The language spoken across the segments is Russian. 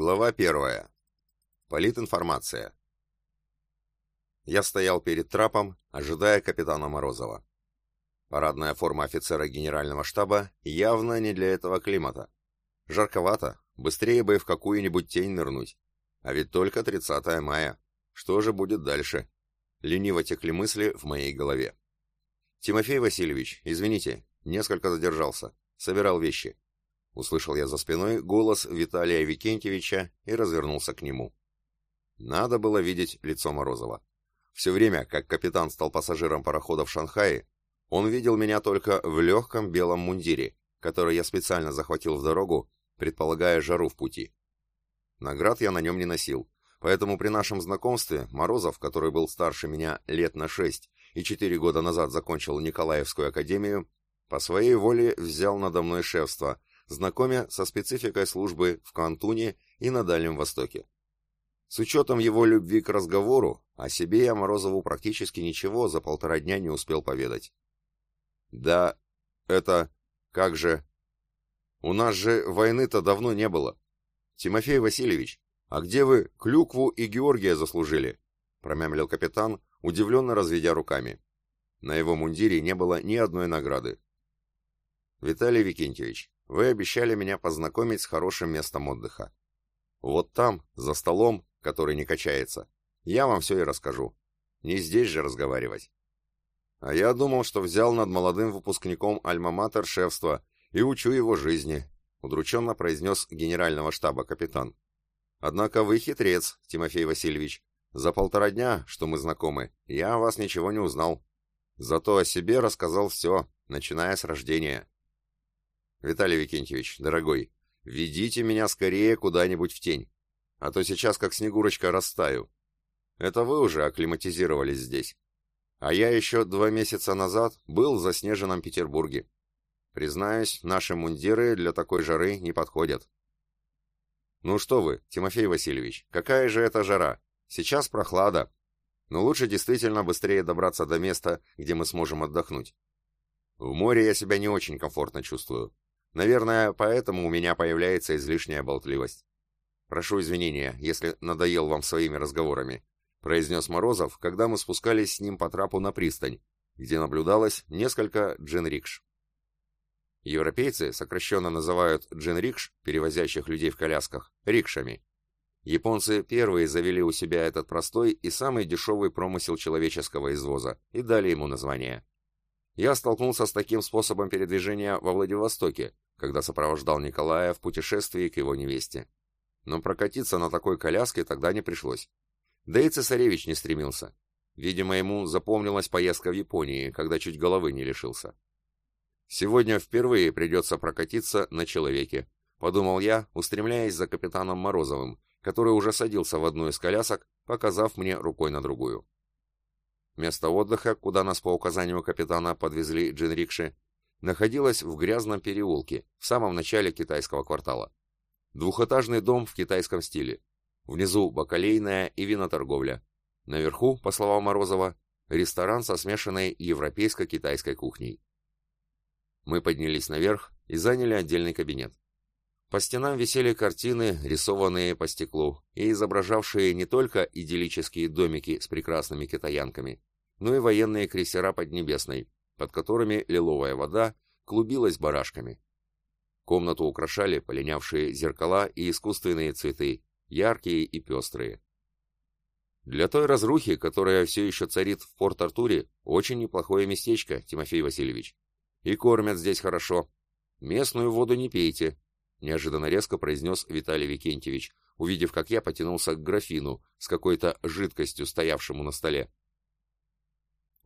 Глава первая. Политинформация. Я стоял перед трапом, ожидая капитана Морозова. Парадная форма офицера генерального штаба явно не для этого климата. Жарковато, быстрее бы в какую-нибудь тень нырнуть. А ведь только 30 мая. Что же будет дальше? Лениво текли мысли в моей голове. Тимофей Васильевич, извините, несколько задержался. Собирал вещи. Услышал я за спиной голос Виталия Викентьевича и развернулся к нему. Надо было видеть лицо Морозова. Все время, как капитан стал пассажиром парохода в Шанхае, он видел меня только в легком белом мундире, который я специально захватил в дорогу, предполагая жару в пути. Наград я на нем не носил, поэтому при нашем знакомстве Морозов, который был старше меня лет на шесть и четыре года назад закончил Николаевскую академию, по своей воле взял надо мной шефство, знакомя со спецификой службы в Кантуне и на Дальнем Востоке. С учетом его любви к разговору, о себе я Морозову практически ничего за полтора дня не успел поведать. «Да, это... как же... У нас же войны-то давно не было. Тимофей Васильевич, а где вы Клюкву и Георгия заслужили?» промямлил капитан, удивленно разведя руками. На его мундире не было ни одной награды. «Виталий Викентьевич, вы обещали меня познакомить с хорошим местом отдыха. Вот там, за столом, который не качается, я вам все и расскажу. Не здесь же разговаривать. А я думал, что взял над молодым выпускником Альма-Матер шефство и учу его жизни, удрученно произнес генерального штаба капитан. Однако вы хитрец, Тимофей Васильевич. За полтора дня, что мы знакомы, я вас ничего не узнал. Зато о себе рассказал все, начиная с рождения. Виталий Викентьевич, дорогой, ведите меня скорее куда-нибудь в тень, а то сейчас как снегурочка растаю. Это вы уже акклиматизировались здесь. А я еще два месяца назад был в заснеженном Петербурге. Признаюсь, наши мундиры для такой жары не подходят. Ну что вы, Тимофей Васильевич, какая же это жара? Сейчас прохлада. Но лучше действительно быстрее добраться до места, где мы сможем отдохнуть. В море я себя не очень комфортно чувствую. Наверное, поэтому у меня появляется излишняя болтливость. Прошу извинения, если надоел вам своими разговорами, произнес Морозов, когда мы спускались с ним по трапу на пристань, где наблюдалось несколько джинрикш. Европейцы сокращенно называют джинрикш, перевозящих людей в колясках, рикшами. Японцы первые завели у себя этот простой и самый дешевый промысел человеческого извоза и дали ему название. Я столкнулся с таким способом передвижения во Владивостоке, когда сопровождал Николая в путешествии к его невесте. Но прокатиться на такой коляске тогда не пришлось. Да и цесаревич не стремился. Видимо, ему запомнилась поездка в Японии, когда чуть головы не лишился. Сегодня впервые придется прокатиться на человеке, подумал я, устремляясь за капитаном Морозовым, который уже садился в одну из колясок, показав мне рукой на другую. Место отдыха, куда нас по указанию капитана подвезли джинрикши, находилось в грязном переулке, в самом начале китайского квартала. Двухэтажный дом в китайском стиле. Внизу бакалейная и виноторговля. Наверху, по словам Морозова, ресторан со смешанной европейско-китайской кухней. Мы поднялись наверх и заняли отдельный кабинет. По стенам висели картины, рисованные по стеклу, и изображавшие не только идиллические домики с прекрасными китаянками, но и военные крейсера Поднебесной, под которыми лиловая вода клубилась барашками. Комнату украшали полинявшие зеркала и искусственные цветы, яркие и пестрые. Для той разрухи, которая все еще царит в Порт-Артуре, очень неплохое местечко, Тимофей Васильевич. И кормят здесь хорошо. Местную воду не пейте, неожиданно резко произнес Виталий Викентьевич, увидев, как я потянулся к графину с какой-то жидкостью, стоявшему на столе.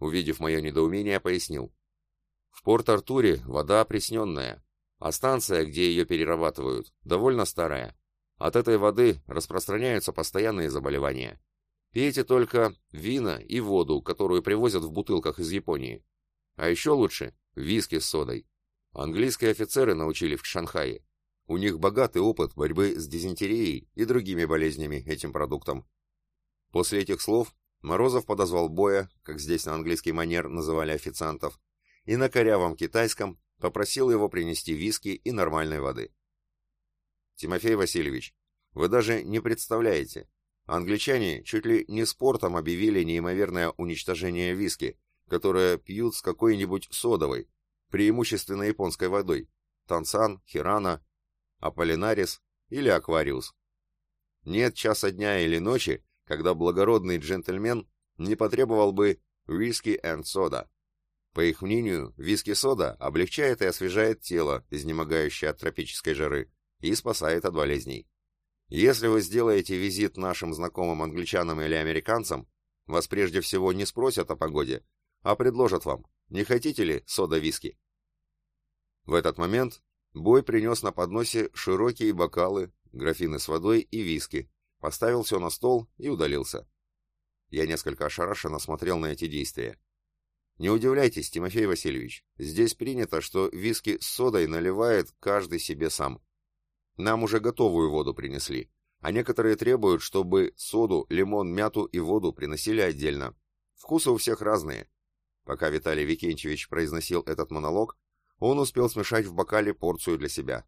Увидев мое недоумение, пояснил. В Порт-Артуре вода опресненная, а станция, где ее перерабатывают, довольно старая. От этой воды распространяются постоянные заболевания. Пейте только вина и воду, которую привозят в бутылках из Японии. А еще лучше виски с содой. Английские офицеры научили в Шанхае. У них богатый опыт борьбы с дизентерией и другими болезнями этим продуктом. После этих слов Морозов подозвал Боя, как здесь на английский манер называли официантов, и на корявом китайском попросил его принести виски и нормальной воды. «Тимофей Васильевич, Вы даже не представляете. Англичане чуть ли не спортом объявили неимоверное уничтожение виски, которое пьют с какой-нибудь содовой, преимущественно японской водой, тансан, хирана, аполлинарис или аквариус. Нет часа дня или ночи, когда благородный джентльмен не потребовал бы виски and сода. По их мнению, виски-сода облегчает и освежает тело, изнемогающее от тропической жары, и спасает от болезней. Если вы сделаете визит нашим знакомым англичанам или американцам, вас прежде всего не спросят о погоде, а предложат вам, не хотите ли сода-виски. В этот момент Бой принес на подносе широкие бокалы, графины с водой и виски, поставил все на стол и удалился. Я несколько ошарашенно смотрел на эти действия. Не удивляйтесь, Тимофей Васильевич, здесь принято, что виски с содой наливает каждый себе сам. Нам уже готовую воду принесли, а некоторые требуют, чтобы соду, лимон, мяту и воду приносили отдельно. Вкусы у всех разные. Пока Виталий Викентьевич произносил этот монолог, он успел смешать в бокале порцию для себя.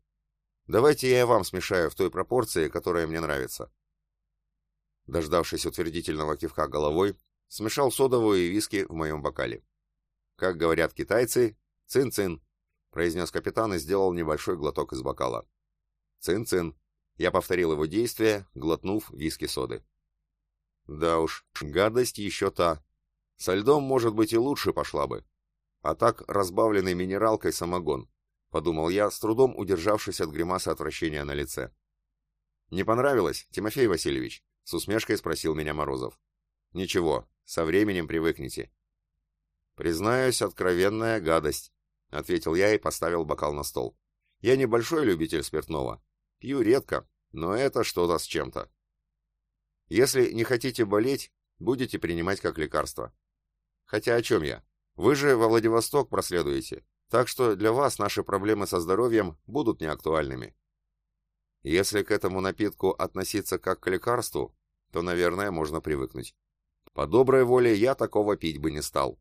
Давайте я вам смешаю в той пропорции, которая мне нравится. Дождавшись утвердительного кивка головой, смешал содовую и виски в моем бокале. Как говорят китайцы, цин-цин, произнес капитан и сделал небольшой глоток из бокала. Цин-цин. Я повторил его действие, глотнув виски соды. Да уж, гадость еще та. Со льдом, может быть, и лучше пошла бы. А так разбавленный минералкой самогон, подумал я, с трудом удержавшись от гримасы отвращения на лице. Не понравилось, Тимофей Васильевич? С усмешкой спросил меня Морозов. Ничего, со временем привыкнете. «Признаюсь, откровенная гадость», — ответил я и поставил бокал на стол. «Я небольшой любитель спиртного. Пью редко, но это что-то с чем-то. Если не хотите болеть, будете принимать как лекарство. Хотя о чем я? Вы же во Владивосток проследуете, так что для вас наши проблемы со здоровьем будут неактуальными. Если к этому напитку относиться как к лекарству, то, наверное, можно привыкнуть. По доброй воле я такого пить бы не стал.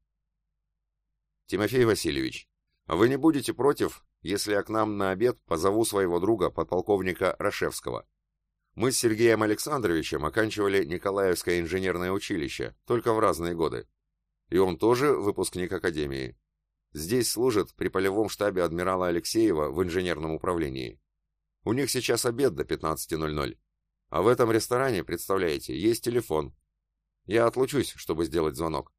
Тимофей Васильевич, вы не будете против, если я к нам на обед позову своего друга, подполковника Рашевского? Мы с Сергеем Александровичем оканчивали Николаевское инженерное училище, только в разные годы. И он тоже выпускник академии. Здесь служит при полевом штабе адмирала Алексеева в инженерном управлении. У них сейчас обед до 15.00. А в этом ресторане, представляете, есть телефон. Я отлучусь, чтобы сделать звонок.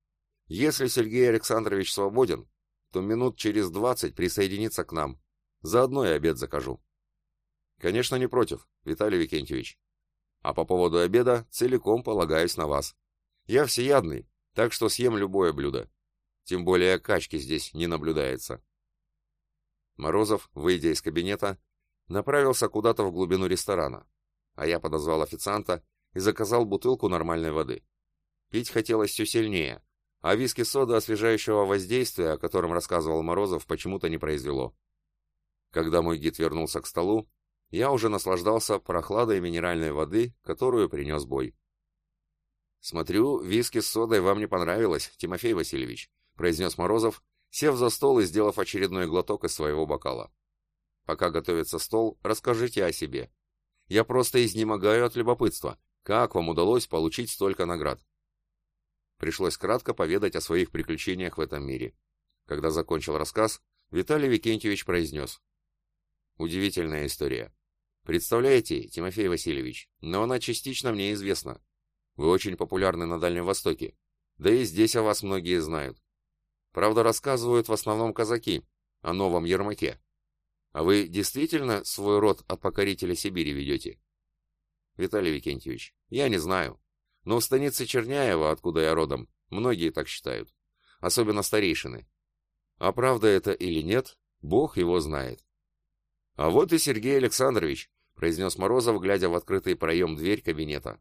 Если Сергей Александрович свободен, то минут через двадцать присоединится к нам. Заодно и обед закажу. Конечно, не против, Виталий Викентьевич. А по поводу обеда целиком полагаюсь на вас. Я всеядный, так что съем любое блюдо. Тем более качки здесь не наблюдается. Морозов, выйдя из кабинета, направился куда-то в глубину ресторана, а я подозвал официанта и заказал бутылку нормальной воды. Пить хотелось все сильнее, а виски-сода освежающего воздействия, о котором рассказывал Морозов, почему-то не произвело. Когда мой гид вернулся к столу, я уже наслаждался прохладой минеральной воды, которую принес бой. «Смотрю, виски с содой вам не понравилось, Тимофей Васильевич», произнес Морозов, сев за стол и сделав очередной глоток из своего бокала. «Пока готовится стол, расскажите о себе. Я просто изнемогаю от любопытства. Как вам удалось получить столько наград?» Пришлось кратко поведать о своих приключениях в этом мире. Когда закончил рассказ, Виталий Викентьевич произнес. Удивительная история. Представляете, Тимофей Васильевич, но она частично мне известна. Вы очень популярны на Дальнем Востоке. Да и здесь о вас многие знают. Правда, рассказывают в основном казаки о новом Ермаке. А вы действительно свой род от покорителя Сибири ведете? Виталий Викентьевич, я не знаю. Но в станице Черняева, откуда я родом, многие так считают. Особенно старейшины. А правда это или нет, Бог его знает. А вот и Сергей Александрович, произнес Морозов, глядя в открытый проем дверь кабинета.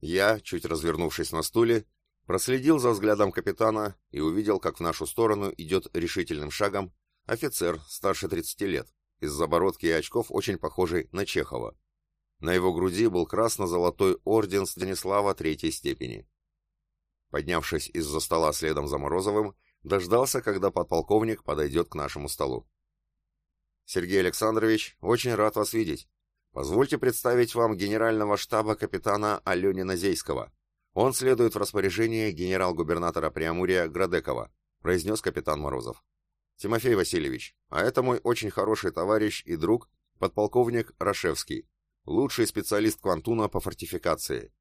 Я, чуть развернувшись на стуле, проследил за взглядом капитана и увидел, как в нашу сторону идет решительным шагом офицер старше 30 лет, из-за бородки и очков очень похожий на Чехова. На его груди был красно-золотой орден Станислава третьей степени. Поднявшись из-за стола следом за Морозовым, дождался, когда подполковник подойдет к нашему столу. «Сергей Александрович, очень рад вас видеть. Позвольте представить вам генерального штаба капитана Аленина Зейского. Он следует в распоряжение генерал-губернатора Преамурия Градекова, произнес капитан Морозов. Тимофей Васильевич, а это мой очень хороший товарищ и друг, подполковник Рашевский, лучший специалист Квантуна по фортификации.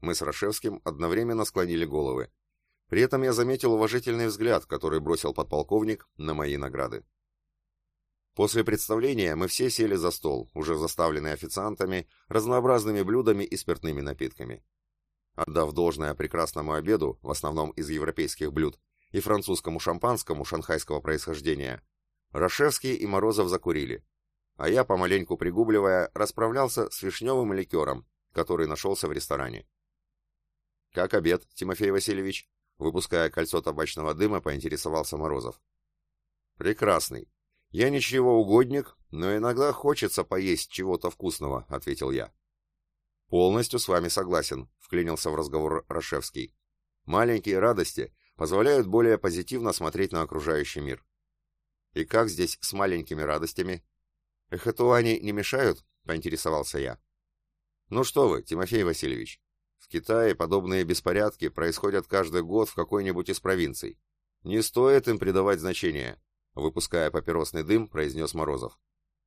Мы с Рашевским одновременно склонили головы. При этом я заметил уважительный взгляд, который бросил подполковник на мои награды. После представления мы все сели за стол, уже заставленный официантами, разнообразными блюдами и спиртными напитками. Отдав должное прекрасному обеду, в основном из европейских блюд, и французскому шампанскому шанхайского происхождения, Рашевский и Морозов закурили, а я, помаленьку пригубливая, расправлялся с вишневым ликером, который нашелся в ресторане. «Как обед, Тимофей Васильевич?» Выпуская кольцо табачного дыма, поинтересовался Морозов. «Прекрасный. «Я ничего угодник, но иногда хочется поесть чего-то вкусного», — ответил я. «Полностью с вами согласен», — вклинился в разговор Рашевский. «Маленькие радости позволяют более позитивно смотреть на окружающий мир». «И как здесь с маленькими радостями?» «Эхотуани не мешают?» — поинтересовался я. «Ну что вы, Тимофей Васильевич, в Китае подобные беспорядки происходят каждый год в какой-нибудь из провинций. Не стоит им придавать значения. Выпуская папиросный дым, произнес Морозов.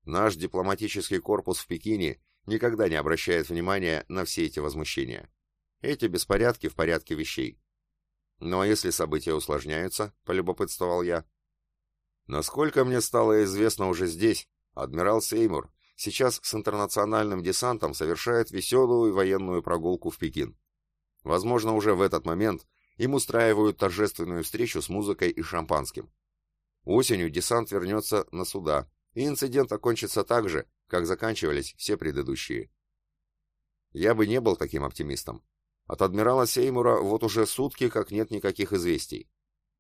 Наш дипломатический корпус в Пекине никогда не обращает внимания на все эти возмущения. Эти беспорядки в порядке вещей. Ну а если события усложняются, полюбопытствовал я. Насколько мне стало известно уже здесь, адмирал Сеймур сейчас с интернациональным десантом совершает веселую военную прогулку в Пекин. Возможно, уже в этот момент им устраивают торжественную встречу с музыкой и шампанским. Осенью десант вернется на суда, и инцидент окончится так же, как заканчивались все предыдущие. Я бы не был таким оптимистом. От адмирала Сеймура вот уже сутки как нет никаких известий.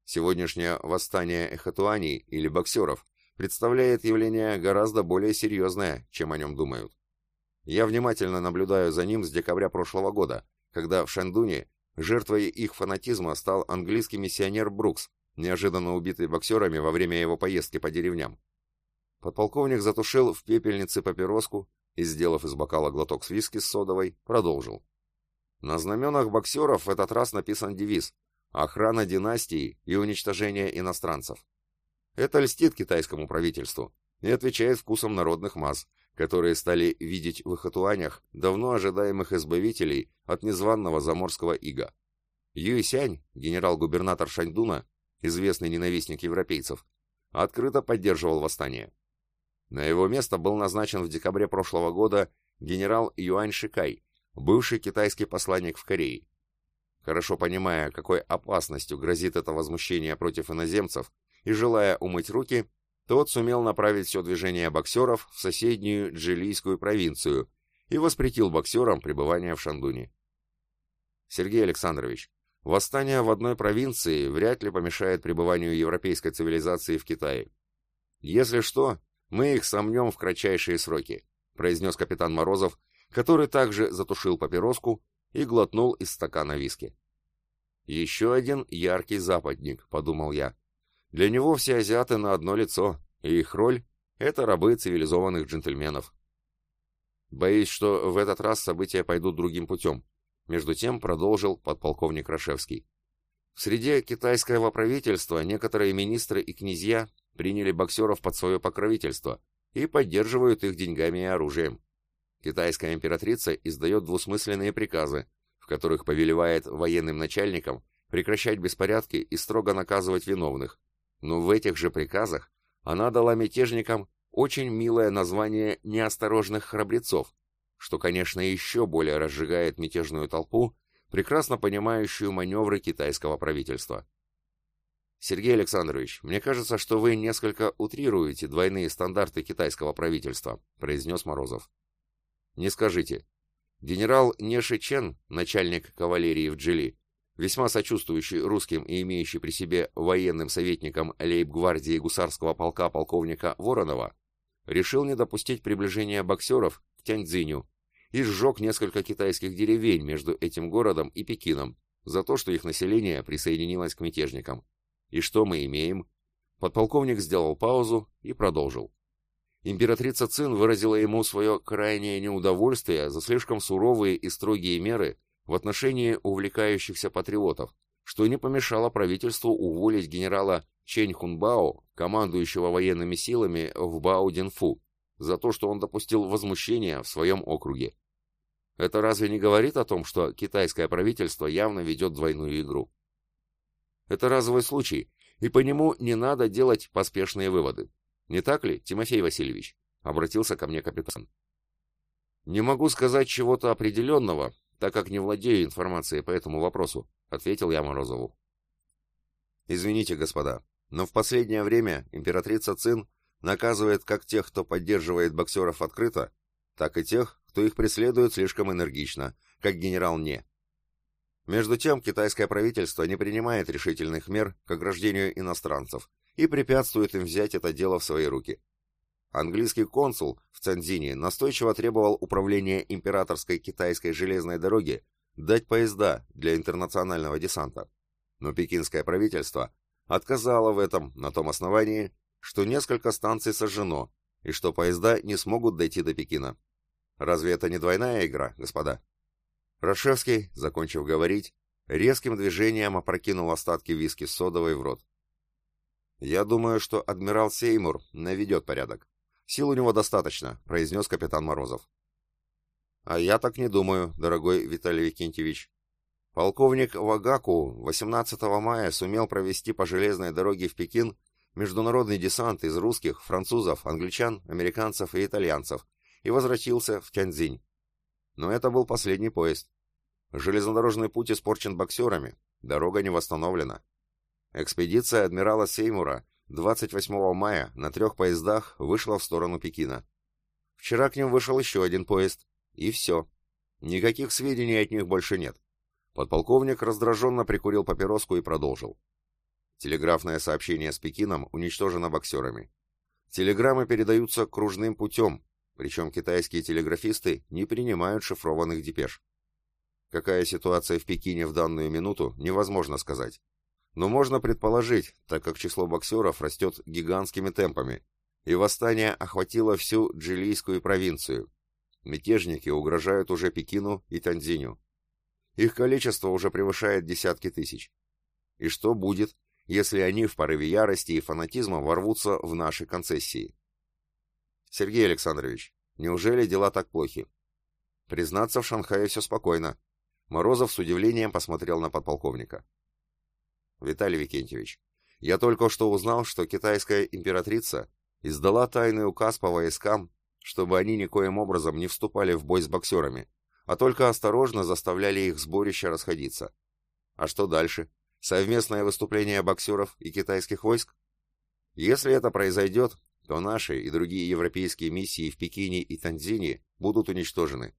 Сегодняшнее восстание эхотуаний или боксеров представляет явление гораздо более серьезное, чем о нем думают. Я внимательно наблюдаю за ним с декабря прошлого года, когда в Шандуне жертвой их фанатизма стал английский миссионер Брукс, неожиданно убитый боксерами во время его поездки по деревням. Подполковник затушил в пепельнице папироску и, сделав из бокала глоток с виски с содовой, продолжил. На знаменах боксеров в этот раз написан девиз «Охрана династии и уничтожение иностранцев». Это льстит китайскому правительству и отвечает вкусом народных масс, которые стали видеть в Ихатуанях давно ожидаемых избавителей от незваного заморского ига. Юйсянь, генерал-губернатор Шаньдуна, известный ненавистник европейцев, открыто поддерживал восстание. На его место был назначен в декабре прошлого года генерал Юань Шикай, бывший китайский посланник в Корее. Хорошо понимая, какой опасностью грозит это возмущение против иноземцев, и желая умыть руки, тот сумел направить все движение боксеров в соседнюю Джилийскую провинцию и воспретил боксерам пребывание в Шандуне. Сергей Александрович, Восстание в одной провинции вряд ли помешает пребыванию европейской цивилизации в Китае. Если что, мы их сомнем в кратчайшие сроки, произнес капитан Морозов, который также затушил папироску и глотнул из стакана виски. «Еще один яркий западник», — подумал я. «Для него все азиаты на одно лицо, и их роль — это рабы цивилизованных джентльменов». Боюсь, что в этот раз события пойдут другим путем, между тем продолжил подполковник Рашевский. В среде китайского правительства некоторые министры и князья приняли боксеров под свое покровительство и поддерживают их деньгами и оружием. Китайская императрица издает двусмысленные приказы, в которых повелевает военным начальникам прекращать беспорядки и строго наказывать виновных. Но в этих же приказах она дала мятежникам очень милое название неосторожных храбрецов, что, конечно, еще более разжигает мятежную толпу, прекрасно понимающую маневры китайского правительства. Сергей Александрович, мне кажется, что вы несколько утрируете двойные стандарты китайского правительства, произнес Морозов. Не скажите. Генерал Неши Чен, начальник кавалерии в Джили, весьма сочувствующий русским и имеющий при себе военным советником лейб-гвардии гусарского полка полковника Воронова, решил не допустить приближения боксеров Тяньцзиню и сжег несколько китайских деревень между этим городом и Пекином за то, что их население присоединилось к мятежникам. И что мы имеем? Подполковник сделал паузу и продолжил. Императрица Цин выразила ему свое крайнее неудовольствие за слишком суровые и строгие меры в отношении увлекающихся патриотов, что не помешало правительству уволить генерала Чэнь Хунбао, командующего военными силами в Бао-Динфу, за то, что он допустил возмущение в своем округе. Это разве не говорит о том, что китайское правительство явно ведет двойную игру? Это разовый случай, и по нему не надо делать поспешные выводы. Не так ли, Тимофей Васильевич? Обратился ко мне капитан. Не могу сказать чего-то определенного, так как не владею информацией по этому вопросу, ответил я Морозову. Извините, господа, но в последнее время императрица Цин наказывает как тех, кто поддерживает боксеров открыто, так и тех, кто их преследует слишком энергично, как генерал Не. Между тем, китайское правительство не принимает решительных мер к ограждению иностранцев и препятствует им взять это дело в свои руки. Английский консул в Цанзине настойчиво требовал управления императорской китайской железной дороги дать поезда для интернационального десанта. Но пекинское правительство отказало в этом на том основании, что несколько станций сожжено и что поезда не смогут дойти до Пекина. Разве это не двойная игра, господа? Рашевский, закончив говорить, резким движением опрокинул остатки виски с содовой в рот. «Я думаю, что адмирал Сеймур наведет порядок. Сил у него достаточно», — произнес капитан Морозов. «А я так не думаю, дорогой Виталий Викентьевич. Полковник Вагаку 18 мая сумел провести по железной дороге в Пекин международный десант из русских, французов, англичан, американцев и итальянцев и возвратился в Тяньцзинь. Но это был последний поезд. Железнодорожный путь испорчен боксерами, дорога не восстановлена. Экспедиция адмирала Сеймура 28 мая на трех поездах вышла в сторону Пекина. Вчера к ним вышел еще один поезд, и все. Никаких сведений от них больше нет. Подполковник раздраженно прикурил папироску и продолжил. Телеграфное сообщение с Пекином уничтожено боксерами. Телеграммы передаются кружным путем, причем китайские телеграфисты не принимают шифрованных депеш. Какая ситуация в Пекине в данную минуту, невозможно сказать. Но можно предположить, так как число боксеров растет гигантскими темпами, и восстание охватило всю джилийскую провинцию. Мятежники угрожают уже Пекину и Танзиню. Их количество уже превышает десятки тысяч. И что будет, если они в порыве ярости и фанатизма ворвутся в наши концессии? Сергей Александрович, неужели дела так плохи? Признаться, в Шанхае все спокойно. Морозов с удивлением посмотрел на подполковника. Виталий Викентьевич, я только что узнал, что китайская императрица издала тайный указ по войскам, чтобы они никоим образом не вступали в бой с боксерами, а только осторожно заставляли их сборище расходиться. А что дальше? Совместное выступление боксеров и китайских войск? Если это произойдет, то наши и другие европейские миссии в Пекине и Танзине будут уничтожены.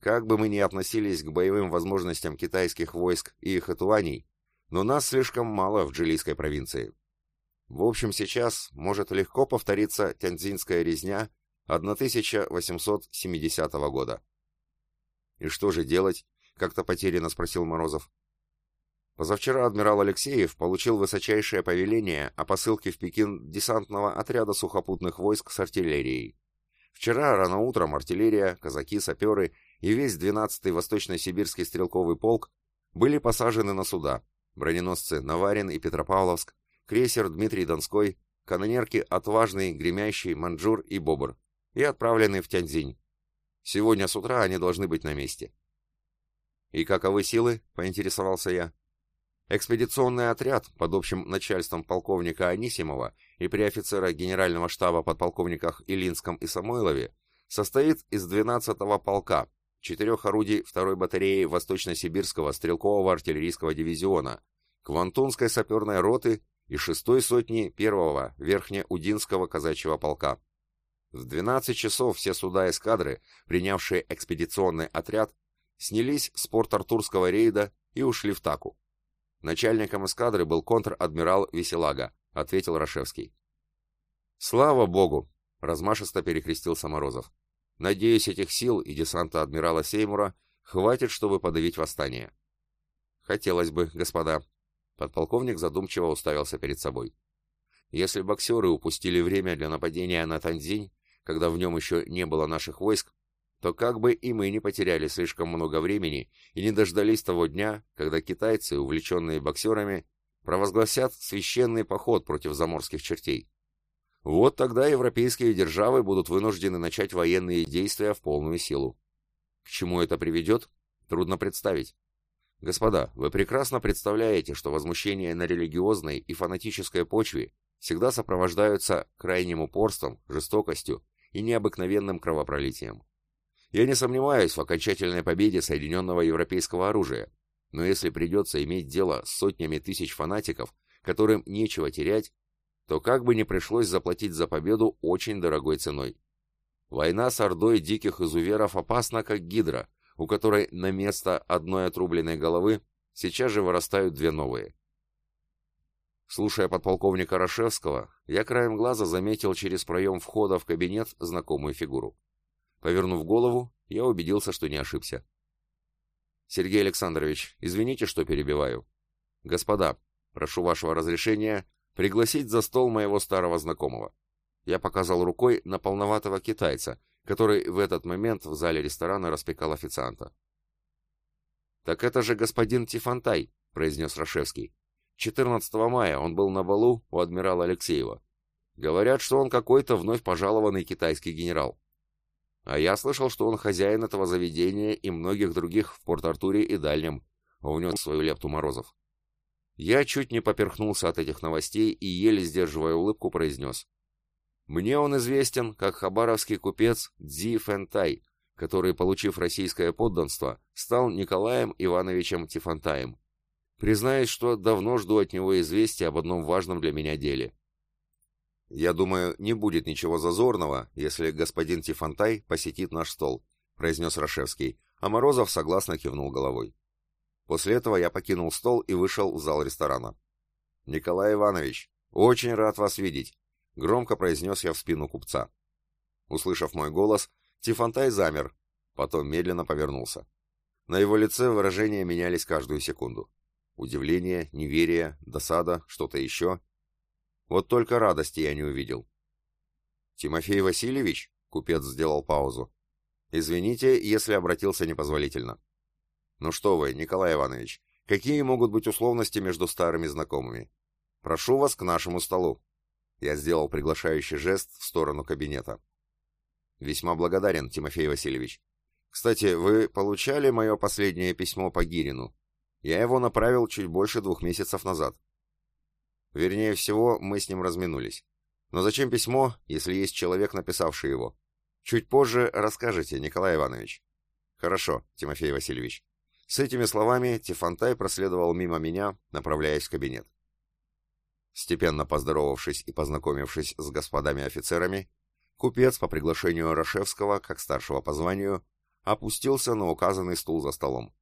Как бы мы ни относились к боевым возможностям китайских войск и их этуаний, но нас слишком мало в Джилийской провинции. В общем, сейчас может легко повториться Тяньцзинская резня 1870 года. «И что же делать?» — как-то потерянно спросил Морозов. Позавчера адмирал Алексеев получил высочайшее повеление о посылке в Пекин десантного отряда сухопутных войск с артиллерией. Вчера рано утром артиллерия, казаки, саперы и весь 12-й Восточно-Сибирский стрелковый полк были посажены на суда. Броненосцы Наварин и Петропавловск, крейсер Дмитрий Донской, канонерки Отважный, Гремящий, Манджур и Бобр и отправлены в Тяньцзинь. Сегодня с утра они должны быть на месте. «И каковы силы?» — поинтересовался я. Экспедиционный отряд под общим начальством полковника Анисимова и при офицера генерального штаба подполковниках Илинском и Самойлове состоит из 12-го полка, четырех орудий второй батареи Восточно-Сибирского стрелкового артиллерийского дивизиона, Квантунской саперной роты и шестой сотни первого Верхнеудинского казачьего полка. В 12 часов все суда эскадры, принявшие экспедиционный отряд, снялись с порт Артурского рейда и ушли в Таку. Начальником эскадры был контр-адмирал Веселага, ответил Рашевский. Слава богу, размашисто перекрестился Морозов. Надеюсь, этих сил и десанта адмирала Сеймура хватит, чтобы подавить восстание. Хотелось бы, господа. Подполковник задумчиво уставился перед собой. Если боксеры упустили время для нападения на Танзинь, когда в нем еще не было наших войск, то как бы и мы не потеряли слишком много времени и не дождались того дня, когда китайцы, увлеченные боксерами, провозгласят священный поход против заморских чертей. Вот тогда европейские державы будут вынуждены начать военные действия в полную силу. К чему это приведет, трудно представить. Господа, вы прекрасно представляете, что возмущения на религиозной и фанатической почве всегда сопровождаются крайним упорством, жестокостью и необыкновенным кровопролитием. Я не сомневаюсь в окончательной победе соединенного европейского оружия, но если придется иметь дело с сотнями тысяч фанатиков, которым нечего терять, то как бы не пришлось заплатить за победу очень дорогой ценой. Война с ордой диких изуверов опасна, как гидра, у которой на место одной отрубленной головы сейчас же вырастают две новые. Слушая подполковника Рашевского, я краем глаза заметил через проем входа в кабинет знакомую фигуру. Повернув голову, я убедился, что не ошибся. «Сергей Александрович, извините, что перебиваю. Господа, прошу вашего разрешения пригласить за стол моего старого знакомого». Я показал рукой на полноватого китайца, который в этот момент в зале ресторана распекал официанта. «Так это же господин Тифантай», — произнес Рашевский. 14 мая он был на балу у адмирала Алексеева. Говорят, что он какой-то вновь пожалованный китайский генерал. А я слышал, что он хозяин этого заведения и многих других в Порт-Артуре и Дальнем, внес свою лепту Морозов. Я чуть не поперхнулся от этих новостей и, еле сдерживая улыбку, произнес. Мне он известен как хабаровский купец Дзи Фэнтай, который, получив российское подданство, стал Николаем Ивановичем Тифантаем. Признаюсь, что давно жду от него известия об одном важном для меня деле. «Я думаю, не будет ничего зазорного, если господин Тифантай посетит наш стол», произнес Рашевский, а Морозов согласно кивнул головой. После этого я покинул стол и вышел в зал ресторана. «Николай Иванович, очень рад вас видеть», громко произнес я в спину купца. Услышав мой голос, Тифантай замер, потом медленно повернулся. На его лице выражения менялись каждую секунду. Удивление, неверие, досада, что-то еще — вот только радости я не увидел. «Тимофей Васильевич?» — купец сделал паузу. «Извините, если обратился непозволительно». «Ну что вы, Николай Иванович, какие могут быть условности между старыми знакомыми? Прошу вас к нашему столу». Я сделал приглашающий жест в сторону кабинета. «Весьма благодарен, Тимофей Васильевич. Кстати, вы получали мое последнее письмо по Гирину? Я его направил чуть больше двух месяцев назад. Вернее всего, мы с ним разминулись. Но зачем письмо, если есть человек, написавший его? Чуть позже расскажете, Николай Иванович. Хорошо, Тимофей Васильевич. С этими словами Тифантай проследовал мимо меня, направляясь в кабинет. Степенно поздоровавшись и познакомившись с господами офицерами, купец по приглашению Рашевского, как старшего по званию, опустился на указанный стул за столом.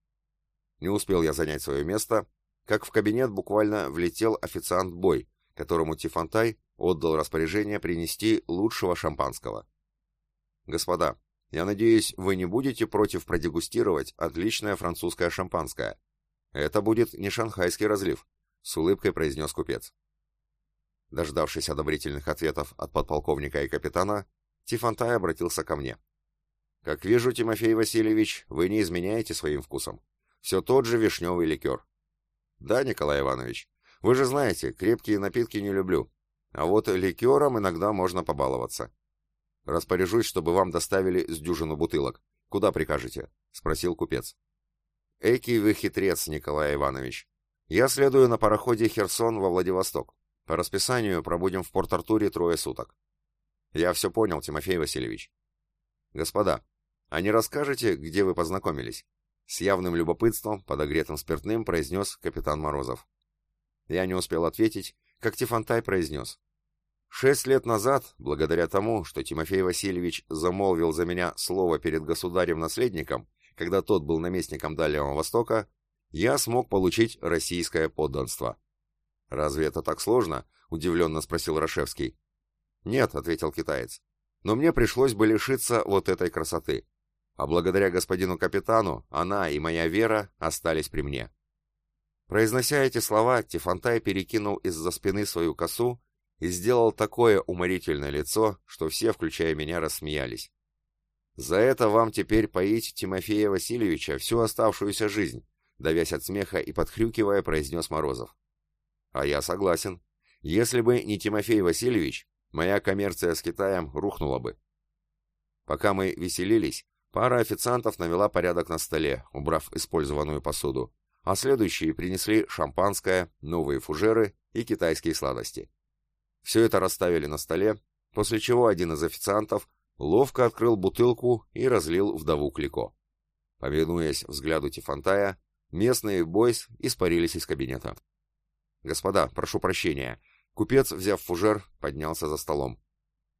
Не успел я занять свое место, как в кабинет буквально влетел официант Бой, которому Тифантай отдал распоряжение принести лучшего шампанского. «Господа, я надеюсь, вы не будете против продегустировать отличное французское шампанское. Это будет не шанхайский разлив», — с улыбкой произнес купец. Дождавшись одобрительных ответов от подполковника и капитана, Тифантай обратился ко мне. «Как вижу, Тимофей Васильевич, вы не изменяете своим вкусом. Все тот же вишневый ликер. Да, Николай Иванович. Вы же знаете, крепкие напитки не люблю. А вот ликером иногда можно побаловаться. Распоряжусь, чтобы вам доставили с дюжину бутылок. Куда прикажете? Спросил купец. Экий вы хитрец, Николай Иванович. Я следую на пароходе Херсон во Владивосток. По расписанию пробудем в Порт-Артуре трое суток. Я все понял, Тимофей Васильевич. Господа, а не расскажете, где вы познакомились? С явным любопытством, подогретым спиртным, произнес капитан Морозов. Я не успел ответить, как Тифантай произнес. Шесть лет назад, благодаря тому, что Тимофей Васильевич замолвил за меня слово перед государем-наследником, когда тот был наместником Дальнего Востока, я смог получить российское подданство. «Разве это так сложно?» — удивленно спросил Рашевский. «Нет», — ответил китаец. «Но мне пришлось бы лишиться вот этой красоты а благодаря господину капитану она и моя вера остались при мне. Произнося эти слова, Тифантай перекинул из-за спины свою косу и сделал такое уморительное лицо, что все, включая меня, рассмеялись. «За это вам теперь поить Тимофея Васильевича всю оставшуюся жизнь», давясь от смеха и подхрюкивая, произнес Морозов. «А я согласен. Если бы не Тимофей Васильевич, моя коммерция с Китаем рухнула бы». Пока мы веселились, пара официантов навела порядок на столе, убрав использованную посуду, а следующие принесли шампанское, новые фужеры и китайские сладости. Все это расставили на столе, после чего один из официантов ловко открыл бутылку и разлил вдову Клико. Повинуясь взгляду Тифантая, местные бойс испарились из кабинета. «Господа, прошу прощения». Купец, взяв фужер, поднялся за столом.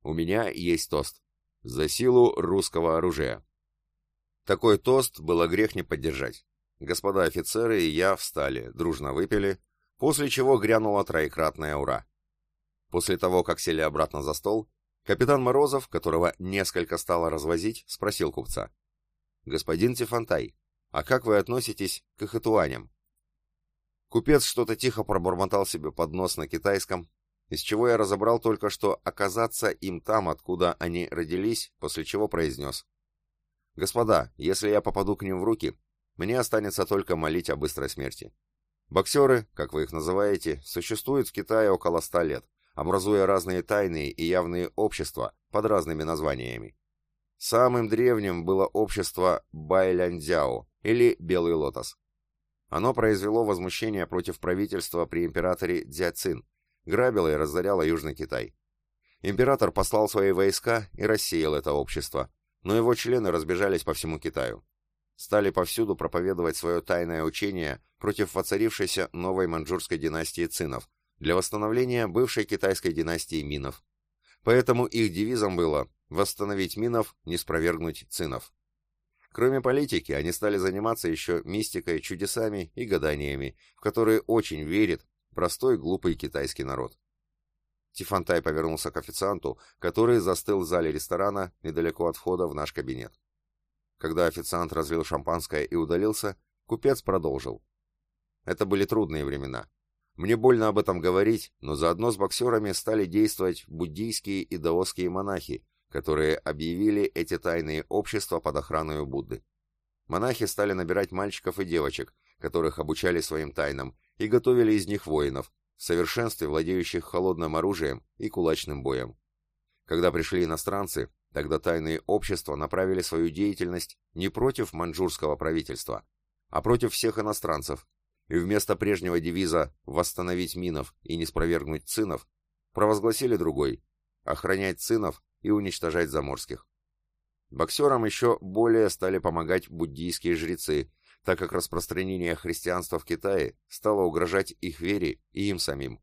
«У меня есть тост. За силу русского оружия». Такой тост было грех не поддержать. Господа офицеры и я встали, дружно выпили, после чего грянула троекратная «Ура!». После того, как сели обратно за стол, капитан Морозов, которого несколько стало развозить, спросил купца. «Господин Тифантай, а как вы относитесь к ихэтуаням?» Купец что-то тихо пробормотал себе под нос на китайском, из чего я разобрал только, что оказаться им там, откуда они родились, после чего произнес. «Господа, если я попаду к ним в руки, мне останется только молить о быстрой смерти. Боксеры, как вы их называете, существуют в Китае около ста лет образуя разные тайные и явные общества под разными названиями. Самым древним было общество Байляндзяо, или Белый Лотос. Оно произвело возмущение против правительства при императоре Дзяцин, грабило и разоряло Южный Китай. Император послал свои войска и рассеял это общество, но его члены разбежались по всему Китаю. Стали повсюду проповедовать свое тайное учение против воцарившейся новой маньчжурской династии цинов, для восстановления бывшей китайской династии Минов. Поэтому их девизом было «восстановить Минов, не спровергнуть Цинов». Кроме политики, они стали заниматься еще мистикой, чудесами и гаданиями, в которые очень верит простой глупый китайский народ. Тифантай повернулся к официанту, который застыл в зале ресторана недалеко от входа в наш кабинет. Когда официант разлил шампанское и удалился, купец продолжил. Это были трудные времена. Мне больно об этом говорить, но заодно с боксерами стали действовать буддийские и даосские монахи, которые объявили эти тайные общества под охраной Будды. Монахи стали набирать мальчиков и девочек, которых обучали своим тайнам, и готовили из них воинов, в совершенстве владеющих холодным оружием и кулачным боем. Когда пришли иностранцы, тогда тайные общества направили свою деятельность не против маньчжурского правительства, а против всех иностранцев, и вместо прежнего девиза «восстановить минов и не спровергнуть цинов» провозгласили другой «охранять цинов и уничтожать заморских». Боксерам еще более стали помогать буддийские жрецы, так как распространение христианства в Китае стало угрожать их вере и им самим.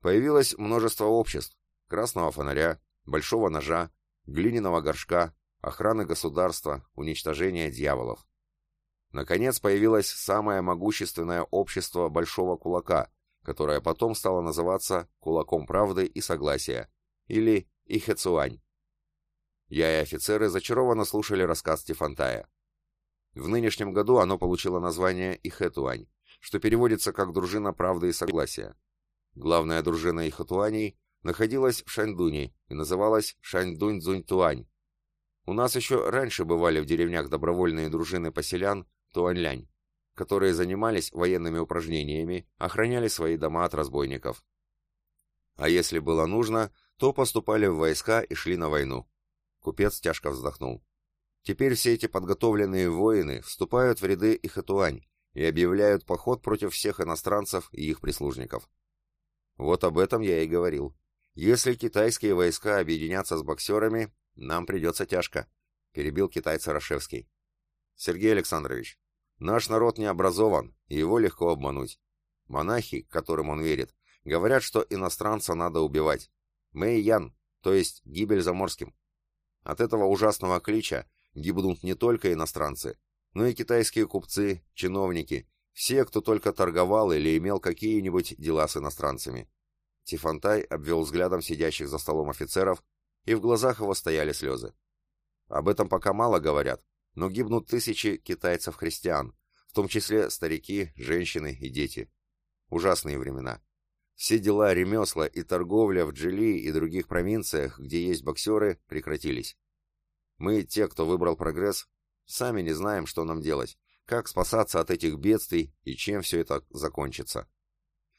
Появилось множество обществ – красного фонаря, большого ножа, глиняного горшка, охраны государства, уничтожения дьяволов. Наконец появилось самое могущественное общество Большого Кулака, которое потом стало называться Кулаком Правды и Согласия, или Ихецуань. Я и офицеры зачарованно слушали рассказ Тифантая. В нынешнем году оно получило название Ихэтуань, что переводится как «дружина правды и согласия». Главная дружина Ихэтуаней находилась в Шаньдуне и называлась Шаньдунь-Дзунь-Туань. У нас еще раньше бывали в деревнях добровольные дружины поселян, Туанлянь, которые занимались военными упражнениями, охраняли свои дома от разбойников. А если было нужно, то поступали в войска и шли на войну. Купец тяжко вздохнул. Теперь все эти подготовленные воины вступают в ряды Ихатуань и объявляют поход против всех иностранцев и их прислужников. Вот об этом я и говорил. Если китайские войска объединятся с боксерами, нам придется тяжко, перебил китайца Рашевский. Сергей Александрович, наш народ не образован, и его легко обмануть. Монахи, которым он верит, говорят, что иностранца надо убивать. Мэй Ян, то есть гибель заморским. От этого ужасного клича гибнут не только иностранцы, но и китайские купцы, чиновники, все, кто только торговал или имел какие-нибудь дела с иностранцами. Тифантай обвел взглядом сидящих за столом офицеров, и в глазах его стояли слезы. Об этом пока мало говорят, но гибнут тысячи китайцев-христиан, в том числе старики, женщины и дети. Ужасные времена. Все дела, ремесла и торговля в Джили и других провинциях, где есть боксеры, прекратились. Мы, те, кто выбрал прогресс, сами не знаем, что нам делать, как спасаться от этих бедствий и чем все это закончится.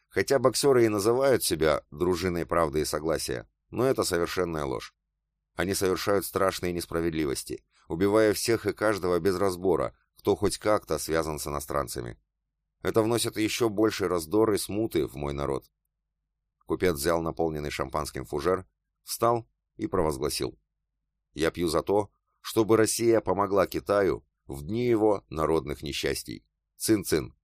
Хотя боксеры и называют себя дружиной правды и согласия, но это совершенная ложь. Они совершают страшные несправедливости, убивая всех и каждого без разбора, кто хоть как-то связан с иностранцами. Это вносит еще больше раздор и смуты в мой народ. Купец взял наполненный шампанским фужер, встал и провозгласил. «Я пью за то, чтобы Россия помогла Китаю в дни его народных несчастий. Цин-цин!»